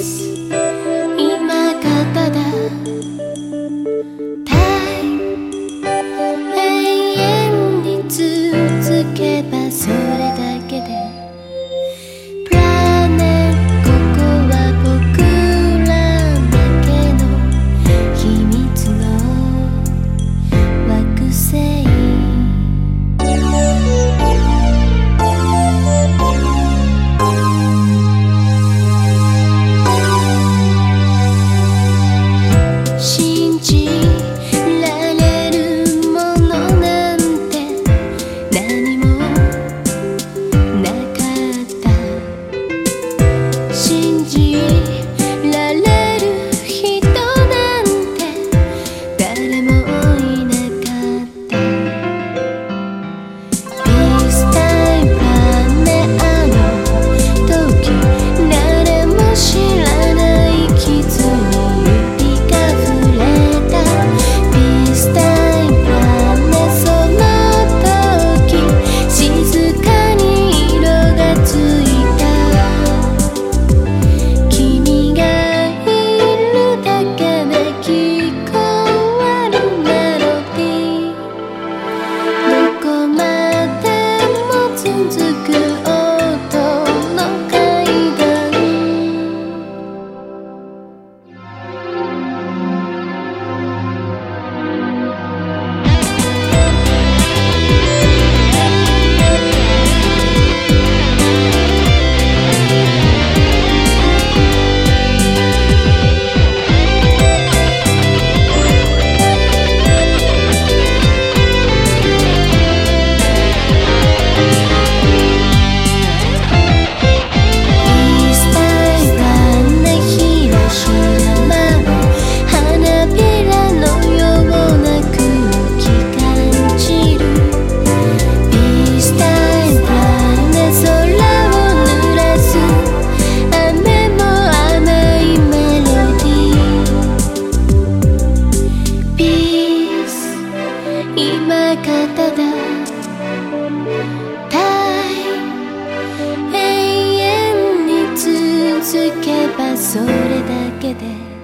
Peace. じられるものなんて何今がただ永遠に続けばそれだけで。